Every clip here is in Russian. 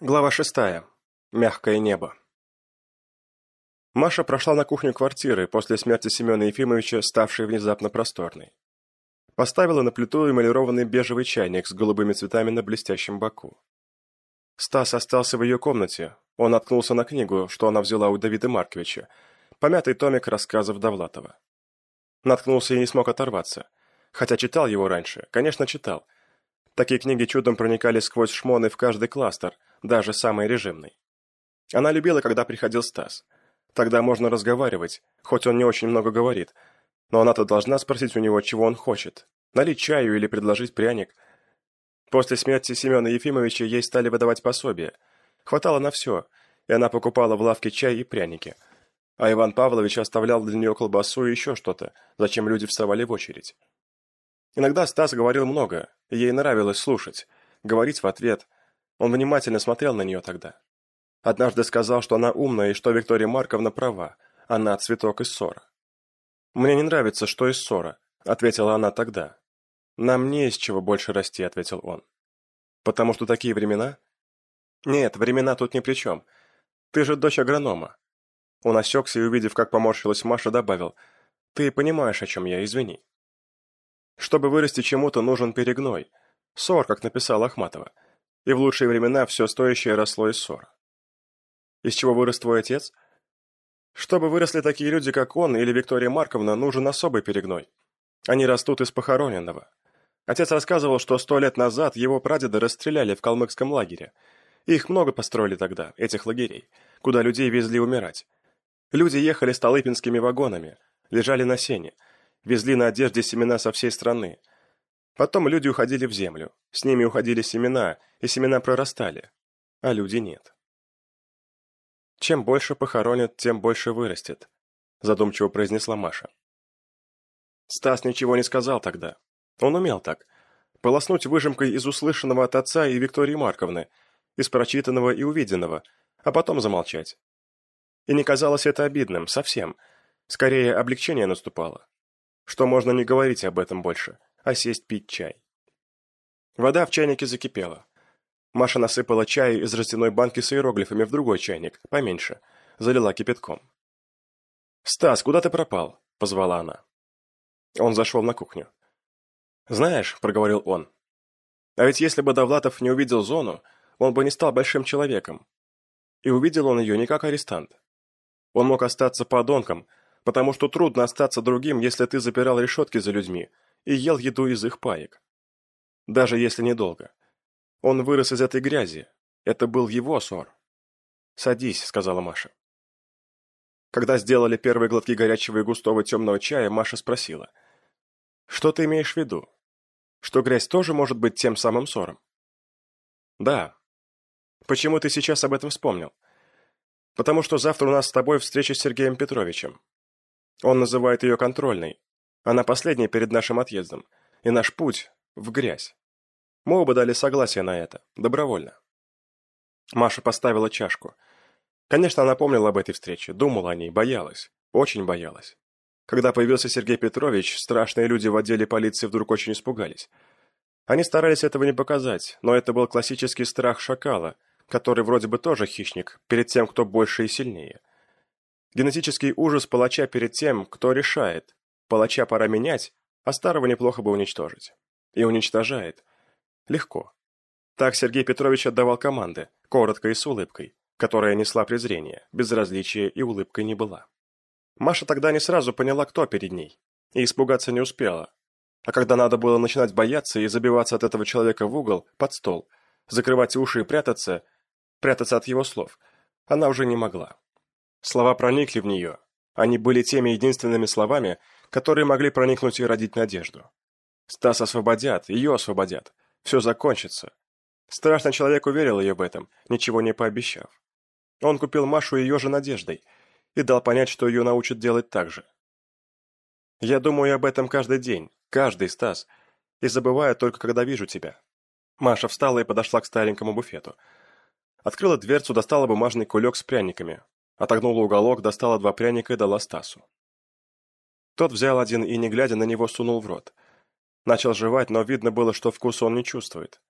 Глава шестая. Мягкое небо. Маша прошла на кухню квартиры после смерти Семена Ефимовича, ставшей внезапно просторной. Поставила на плиту эмалированный бежевый чайник с голубыми цветами на блестящем боку. Стас остался в ее комнате. Он наткнулся на книгу, что она взяла у Давида Марковича, помятый томик рассказов Довлатова. Наткнулся и не смог оторваться. Хотя читал его раньше, конечно, читал. Такие книги чудом проникали сквозь шмоны в каждый кластер – даже самый режимный. Она любила, когда приходил Стас. Тогда можно разговаривать, хоть он не очень много говорит, но она-то должна спросить у него, чего он хочет, налить чаю или предложить пряник. После смерти Семена Ефимовича ей стали выдавать пособие. Хватало на все, и она покупала в лавке чай и пряники. А Иван Павлович оставлял для нее колбасу и еще что-то, зачем люди вставали в очередь. Иногда Стас говорил много, ей нравилось слушать, говорить в ответ, он внимательно смотрел на нее тогда. Однажды сказал, что она умная и что Виктория Марковна права. Она цветок из ссора. «Мне не нравится, что из ссора», — ответила она тогда. «Нам не из чего больше расти», — ответил он. «Потому что такие времена?» «Нет, времена тут ни при чем. Ты же дочь агронома». Он осекся и, увидев, как поморщилась Маша, добавил, «Ты понимаешь, о чем я, извини». Чтобы вырасти чему-то, нужен перегной. Сор, как написал Ахматова и в лучшие времена все стоящее росло из ссор. Из чего вырос твой отец? Чтобы выросли такие люди, как он или Виктория Марковна, нужен особый перегной. Они растут из похороненного. Отец рассказывал, что сто лет назад его прадеда расстреляли в калмыцком лагере. Их много построили тогда, этих лагерей, куда людей везли умирать. Люди ехали столыпинскими вагонами, лежали на сене, везли на одежде семена со всей страны, Потом люди уходили в землю, с ними уходили семена, и семена прорастали, а люди нет. «Чем больше похоронят, тем больше вырастет», задумчиво произнесла Маша. Стас ничего не сказал тогда. Он умел так. Полоснуть выжимкой из услышанного от отца и Виктории Марковны, из прочитанного и увиденного, а потом замолчать. И не казалось это обидным, совсем. Скорее, облегчение наступало. Что можно не говорить об этом больше а сесть пить чай. Вода в чайнике закипела. Маша насыпала чай из растяной банки с иероглифами в другой чайник, поменьше, залила кипятком. «Стас, куда ты пропал?» – позвала она. Он зашел на кухню. «Знаешь», – проговорил он, – «а ведь если бы Довлатов не увидел зону, он бы не стал большим человеком. И увидел он ее не как арестант. Он мог остаться подонком, потому что трудно остаться другим, если ты запирал решетки за людьми, и ел еду из их паек. Даже если недолго. Он вырос из этой грязи. Это был его ссор. «Садись», — сказала Маша. Когда сделали первые глотки горячего и густого темного чая, Маша спросила. «Что ты имеешь в виду? Что грязь тоже может быть тем самым ссором?» «Да. Почему ты сейчас об этом вспомнил?» «Потому что завтра у нас с тобой встреча с Сергеем Петровичем. Он называет ее контрольной, она последняя перед нашим отъездом, и наш путь в грязь. Мы оба дали согласие на это, добровольно. Маша поставила чашку. Конечно, она помнила об этой встрече, думала о ней, боялась, очень боялась. Когда появился Сергей Петрович, страшные люди в отделе полиции вдруг очень испугались. Они старались этого не показать, но это был классический страх шакала, который вроде бы тоже хищник, перед тем, кто больше и сильнее. Генетический ужас палача перед тем, кто решает, Палача пора менять, а старого неплохо бы уничтожить. И уничтожает. Легко. Так Сергей Петрович отдавал команды, коротко и с улыбкой, которая несла презрение, безразличие и улыбкой не была. Маша тогда не сразу поняла, кто перед ней, и испугаться не успела. А когда надо было начинать бояться и забиваться от этого человека в угол, под стол, закрывать уши и прятаться, прятаться от его слов, она уже не могла. Слова проникли в нее. Они были теми единственными словами, которые могли проникнуть и родить надежду. Стас освободят, ее освободят. Все закончится. Страшный человек уверил ее в этом, ничего не пообещав. Он купил Машу ее же надеждой и дал понять, что ее научат делать так же. Я думаю об этом каждый день, каждый, Стас, и забываю только, когда вижу тебя. Маша встала и подошла к старенькому буфету. Открыла дверцу, достала бумажный кулек с пряниками. Отогнула уголок, достала два пряника и дала Стасу. Тот взял один и, не глядя на него, сунул в рот. Начал жевать, но видно было, что вкус он не чувствует.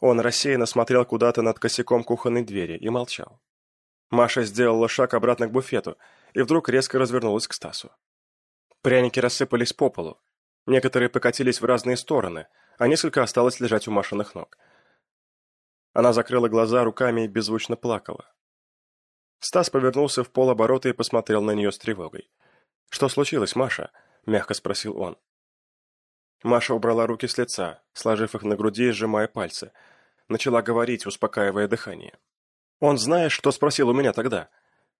Он рассеянно смотрел куда-то над косяком кухонной двери и молчал. Маша сделала шаг обратно к буфету и вдруг резко развернулась к Стасу. Пряники рассыпались по полу. Некоторые покатились в разные стороны, а несколько осталось лежать у Машиных ног. Она закрыла глаза руками и беззвучно плакала. Стас повернулся в полоборота и посмотрел на нее с тревогой. «Что случилось, Маша?» – мягко спросил он. Маша убрала руки с лица, сложив их на груди и сжимая пальцы. Начала говорить, успокаивая дыхание. «Он знаешь, что спросил у меня тогда?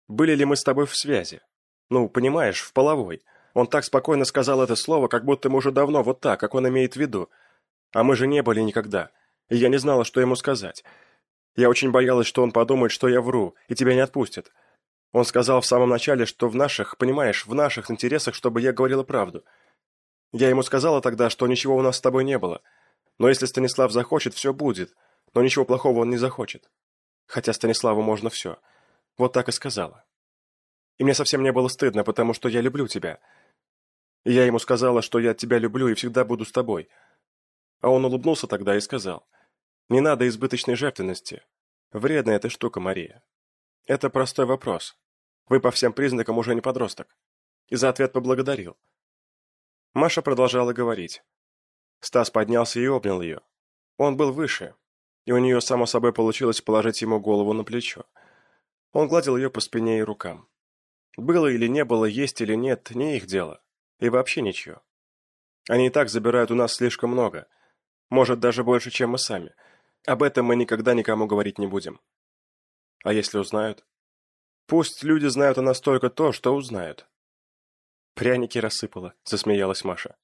Были ли мы с тобой в связи? Ну, понимаешь, в половой. Он так спокойно сказал это слово, как будто мы уже давно вот так, как он имеет в виду. А мы же не были никогда. И я не знала, что ему сказать. Я очень боялась, что он подумает, что я вру, и тебя не отпустит. Он сказал в самом начале, что в наших, понимаешь, в наших интересах, чтобы я говорила правду. Я ему сказала тогда, что ничего у нас с тобой не было. Но если Станислав захочет, все будет. Но ничего плохого он не захочет. Хотя Станиславу можно все. Вот так и сказала. И мне совсем не было стыдно, потому что я люблю тебя. И я ему сказала, что я тебя люблю и всегда буду с тобой. А он улыбнулся тогда и сказал, «Не надо избыточной жертвенности. Вредная эта штука, Мария. Это простой вопрос. Вы по всем признакам уже не подросток». И за ответ поблагодарил. Маша продолжала говорить. Стас поднялся и обнял ее. Он был выше, и у нее само собой получилось положить ему голову на плечо. Он гладил ее по спине и рукам. Было или не было, есть или нет, не их дело. И вообще ничего. Они и так забирают у нас слишком много. Может, даже больше, чем мы сами. Об этом мы никогда никому говорить не будем. А если узнают? Пусть люди знают о нас только то, что узнают. Пряники рассыпала, засмеялась Маша.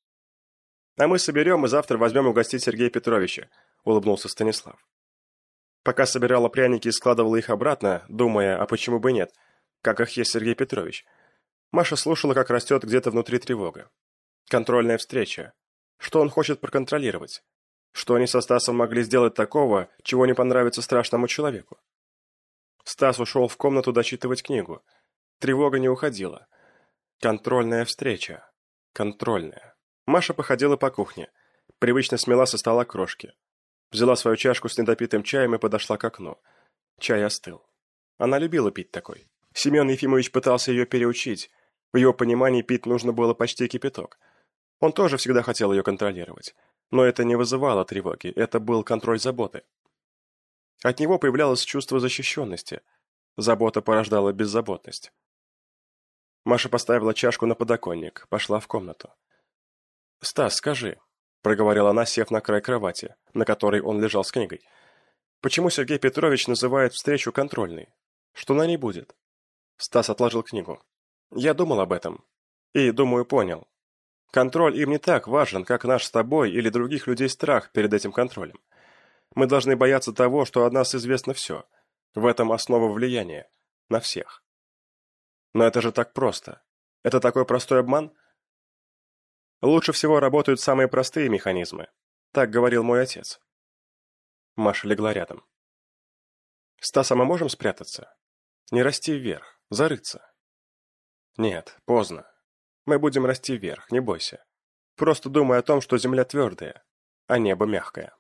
А мы соберем и завтра возьмем угостить Сергея Петровича, улыбнулся Станислав. Пока собирала пряники и складывала их обратно, думая, а почему бы нет, как их есть Сергей Петрович, Маша слушала, как растет где-то внутри тревога. Контрольная встреча. Что он хочет проконтролировать? Что они со Стасом могли сделать такого, чего не понравится страшному человеку? Стас ушел в комнату дочитывать книгу. Тревога не уходила. Контрольная встреча. Контрольная. Маша походила по кухне. Привычно смела со стола крошки. Взяла свою чашку с недопитым чаем и подошла к окну. Чай остыл. Она любила пить такой. Семен Ефимович пытался ее переучить. В его понимании пить нужно было почти кипяток. Он тоже всегда хотел ее контролировать. Но это не вызывало тревоги, это был контроль заботы. От него появлялось чувство защищенности. Забота порождала беззаботность. Маша поставила чашку на подоконник, пошла в комнату. «Стас, скажи», — проговорила она, сев на край кровати, на которой он лежал с книгой, «почему Сергей Петрович называет встречу контрольной? Что на ней будет?» Стас отложил книгу. «Я думал об этом. И, думаю, понял. Контроль им не так важен, как наш с тобой или других людей страх перед этим контролем. Мы должны бояться того, что от нас известно все. В этом основа влияния. На всех. Но это же так просто. Это такой простой обман? Лучше всего работают самые простые механизмы. Так говорил мой отец. Маша легла рядом. Стаса, мы можем спрятаться? Не расти вверх, зарыться. Нет, поздно. Мы будем расти вверх, не бойся. Просто думай о том, что земля твердая, а небо мягкое.